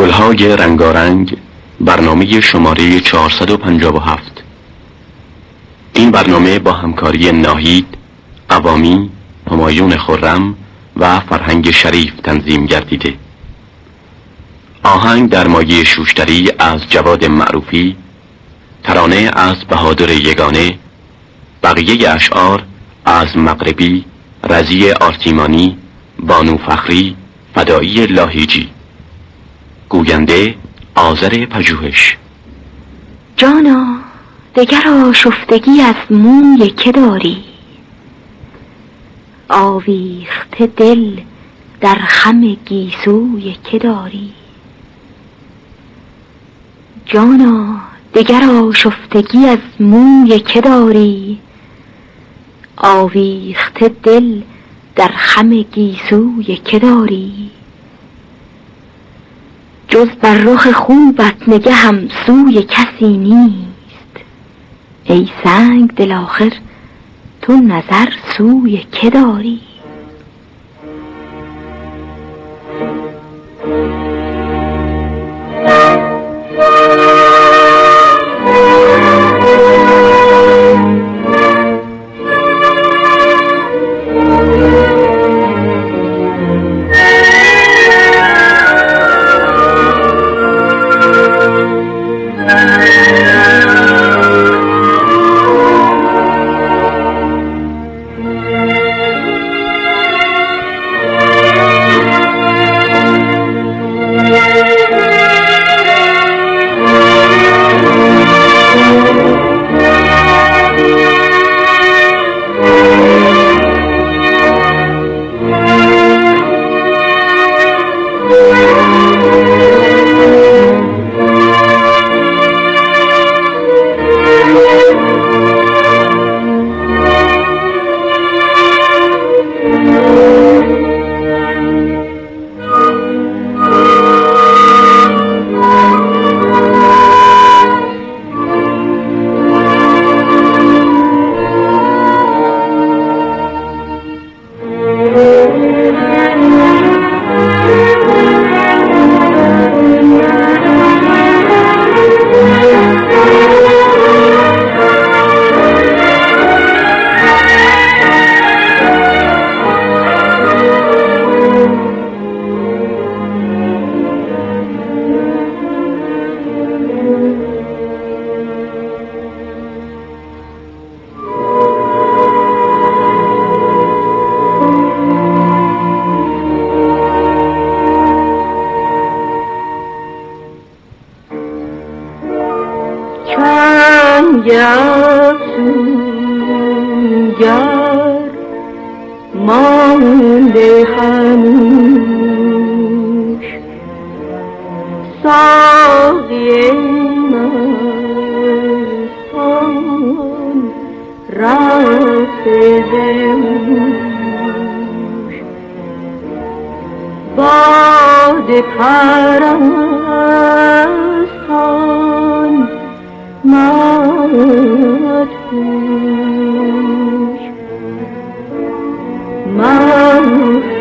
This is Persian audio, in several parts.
گلهای رنگارنگ برنامه شماره 457 این برنامه با همکاری ناهید، قوامی، همایون خرم و فرهنگ شریف تنظیم گردیده. آهنگ در مایه شوشتری از جواد معروفی ترانه از بهادر یگانه بقیه اشعار از مغربی رزی آرتیمانی بانو فخری فدایی لاهیجی. گوینده آذر پژوهش. جانا دگر آشفتگی از موی که داری. آویخت دل در خم گیسوی که داری. جانا دگر آشفتگی از موی که داری. آویخت دل در خم گیسوی که داری. جز بر رخ خوبت نگهم سوی کسی نیست. ای سنگ دل آخر تو نظر سوی که داری؟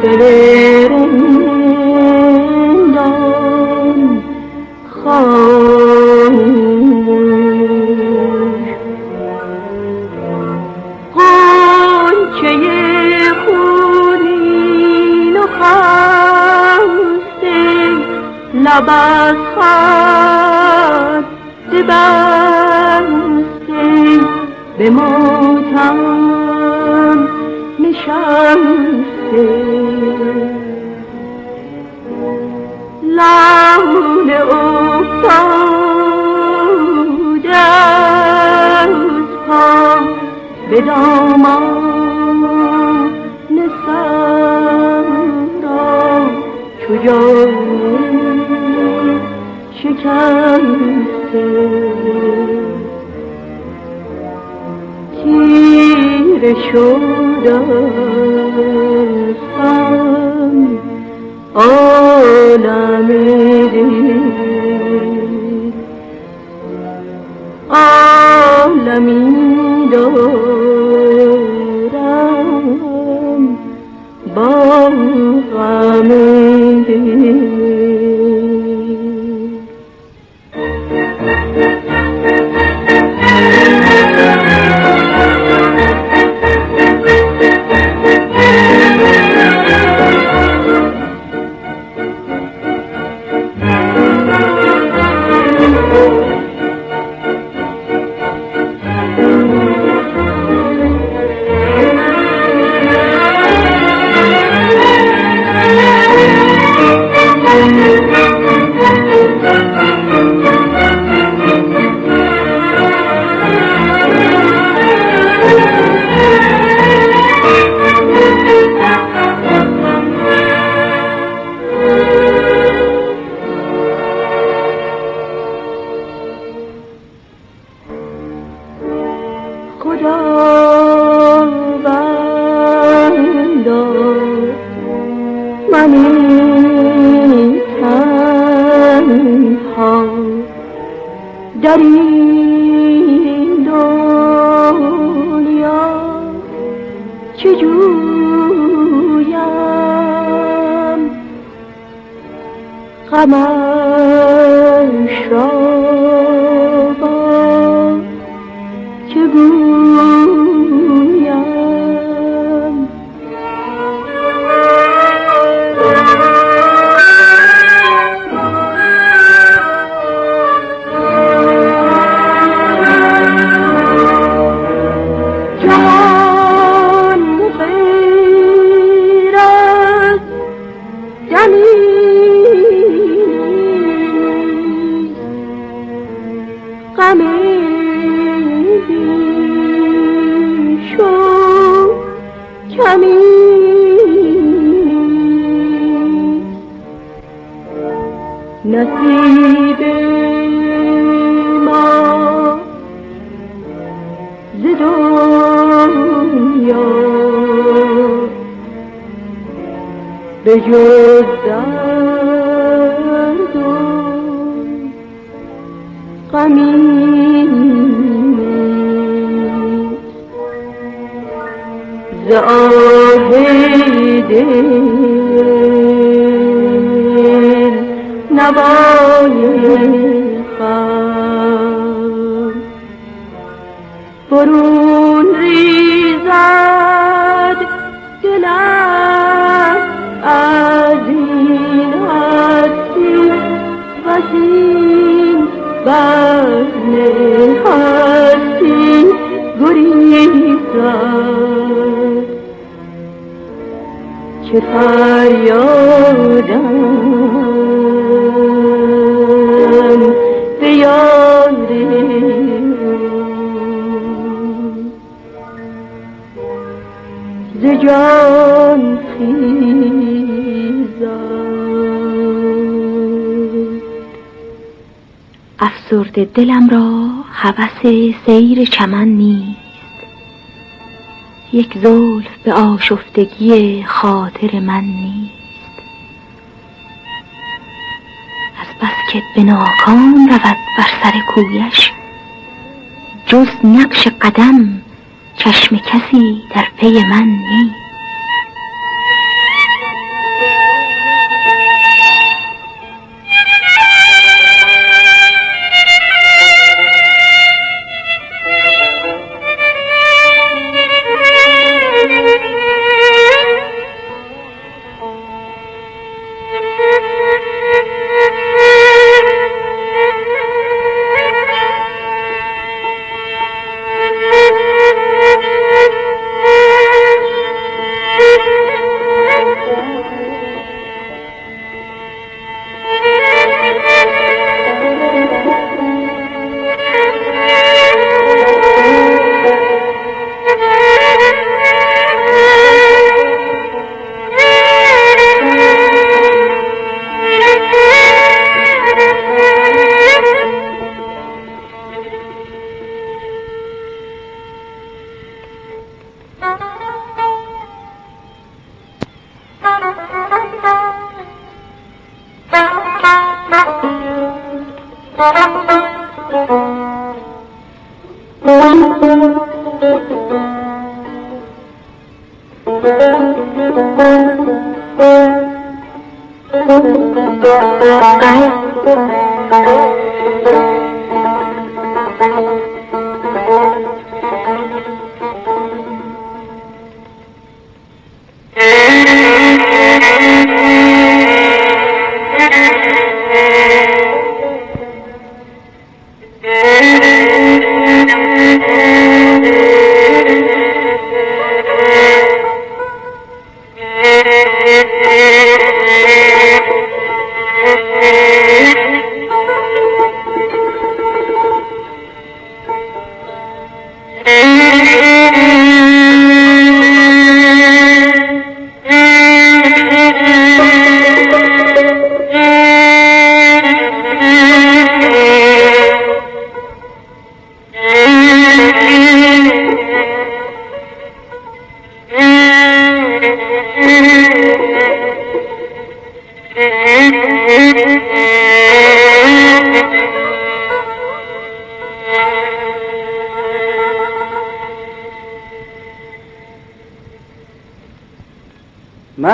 لب از خط بسته به ماتم نشسته. لحن افتاده از پا به دامان سر را شکسته تیره شدستم عالم دید عالمی دارم چجویم غمش را با چگویم نصیب ما ز دنیا به جز درد و غمی. ز آه دل نوای خم. برون ریزد دلم از این هستی و این بزم هستی گریزد. چه فریادم جان خیزد. افسرده دلم را هوس سیر چمن نیست. یک زلف به آشفتگی خاطر من نیست. از بس که به ناکام رود بر سر کویش جز نقش قدم چشم کسی در پی من نیست. Bye.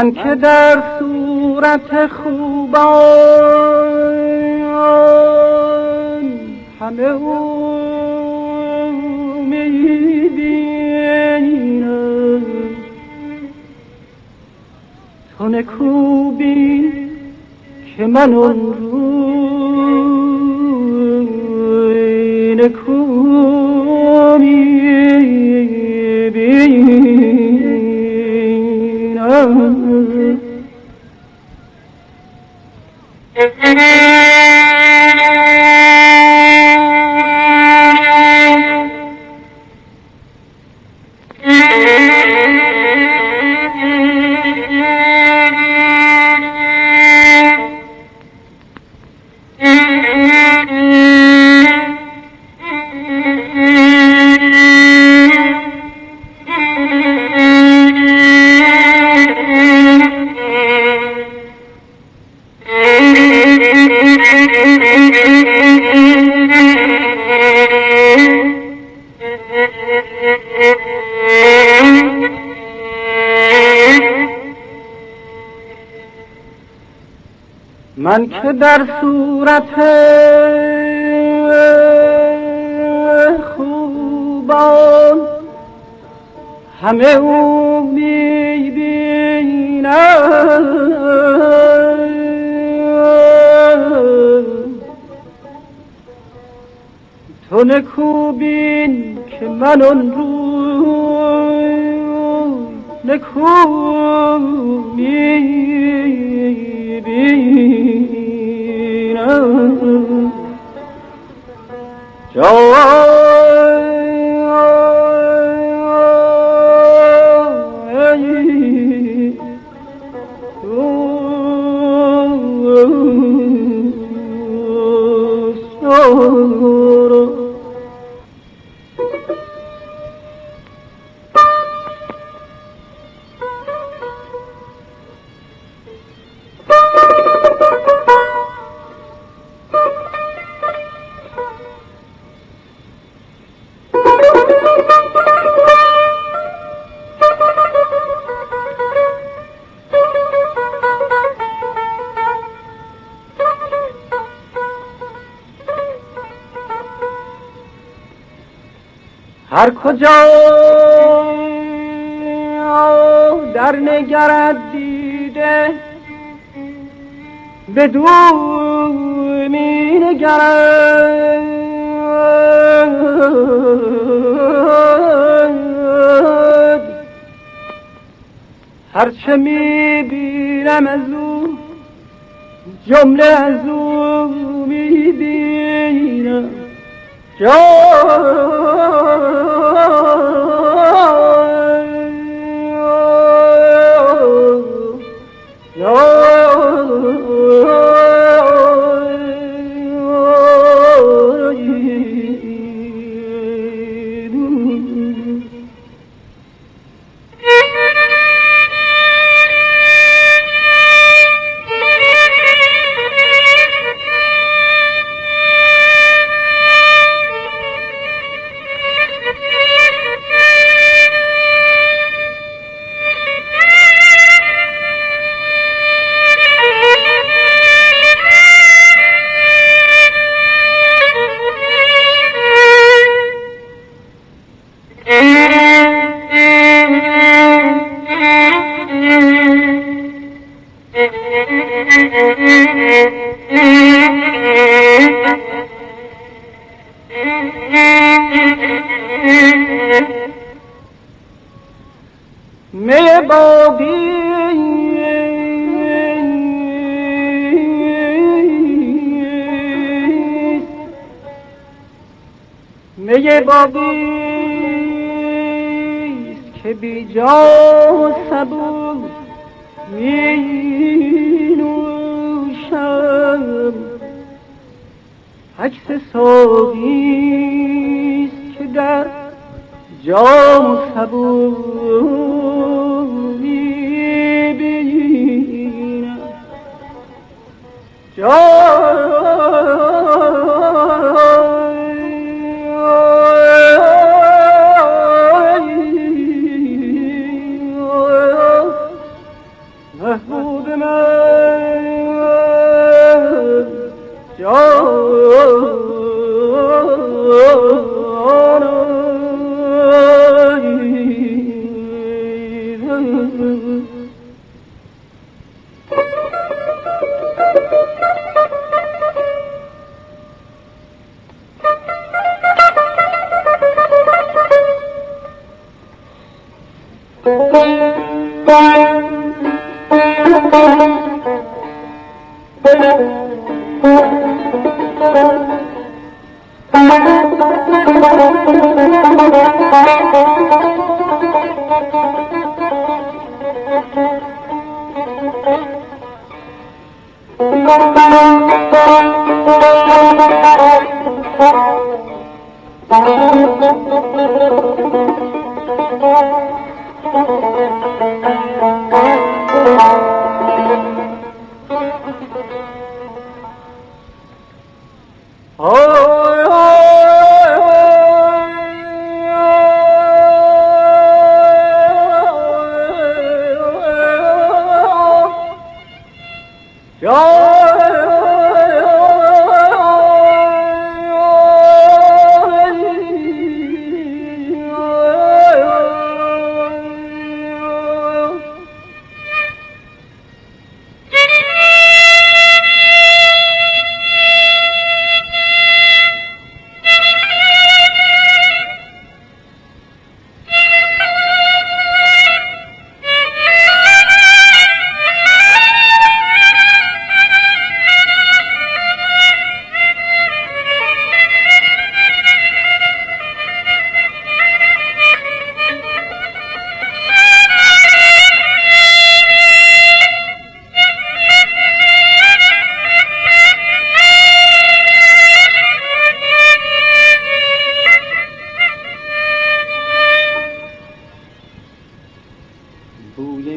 من که در صورت خوبان همه او می‌بینم تو نکوبی که من اون روی نکو من که در صورت خوبان؟ همه او می‌بینم تو نکوبین که من اون روی نکو می‌بینم هر کجا؟ در نگرد دیده. به دو می نگرد هرچه می بینم از او جمله از او می بینم می عکس ساقیست که در جام سبو می‌بینم جای Thank you.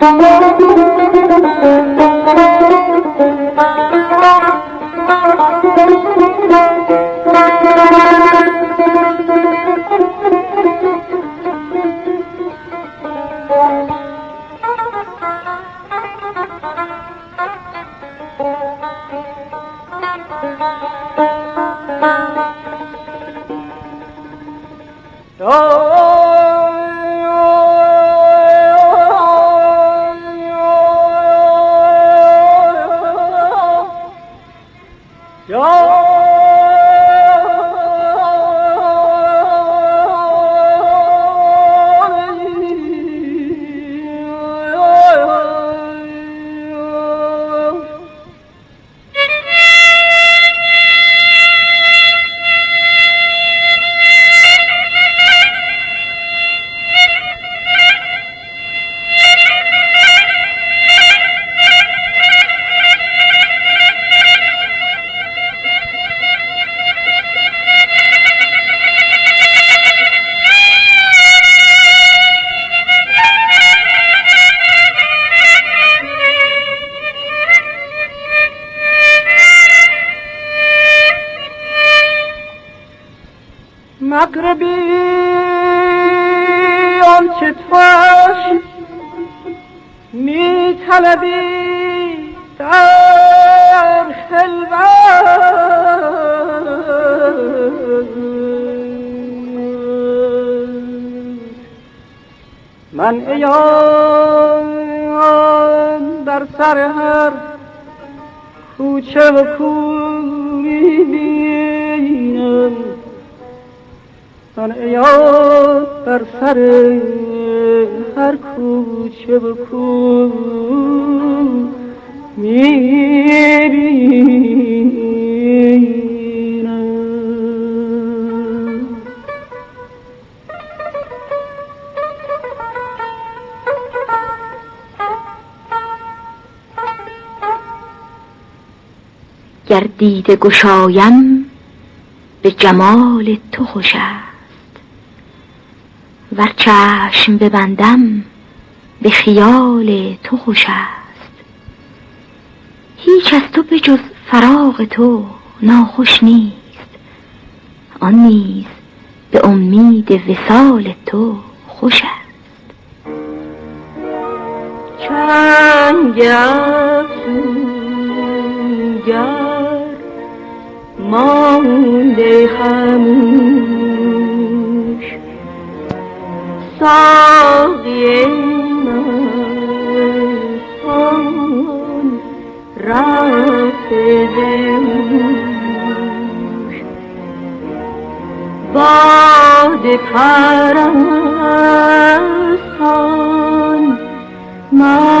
مغربی سر هر کوچه و کوی بینم من یاد بر سر هر کوچه و کو گردید گشایم به جمال تو خوش ور چشم ببندم به خیال تو خوش است. هیچ از تو به جز فراغ تو ناخوش نیست. آن نیز به امید وسال تو خوش است. چنگ مانده همون ساقی مستان رفته باد پرستان مدهوش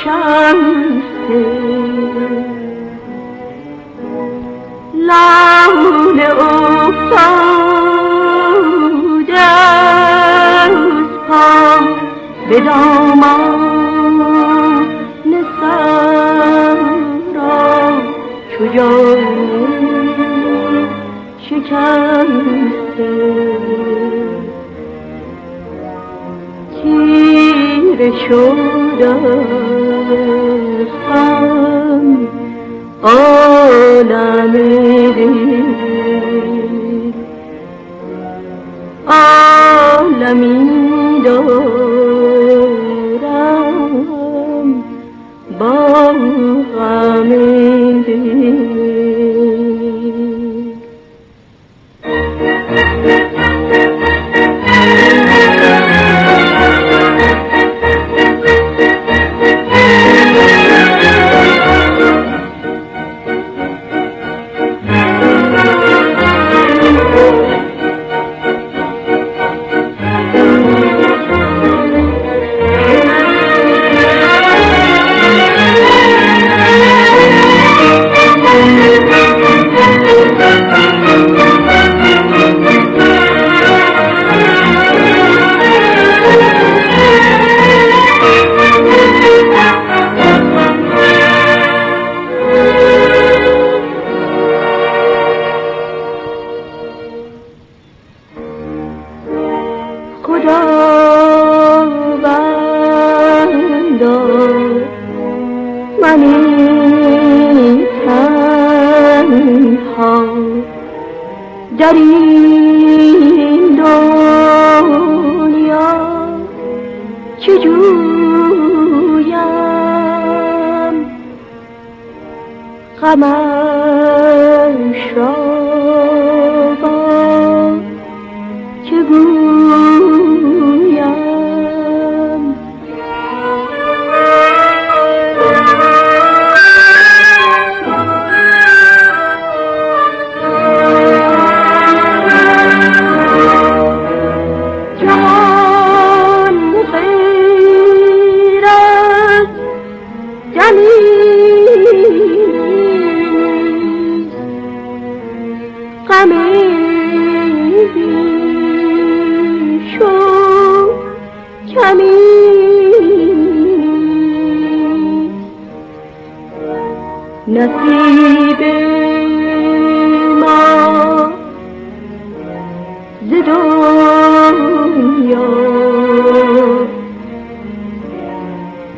نشسته لحن افتاده از پا به دامان را چو شکسته. تیره شده غم عالم دید عالمی دارم با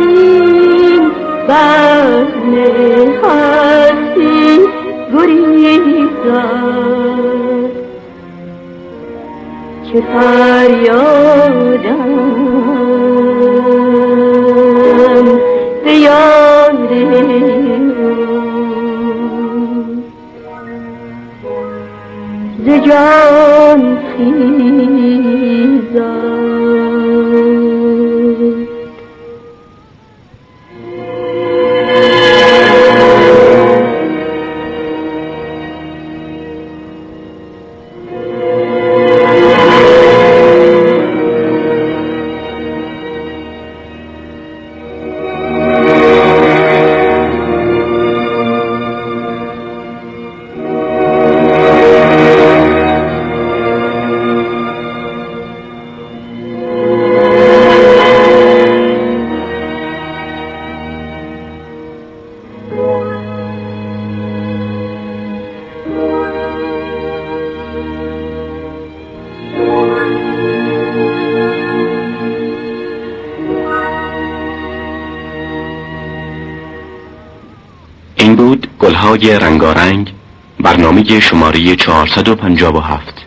این بزن هستی گریزد که فریادم یاد ز جان شعرهای رنگارنگ برنامه شماره 457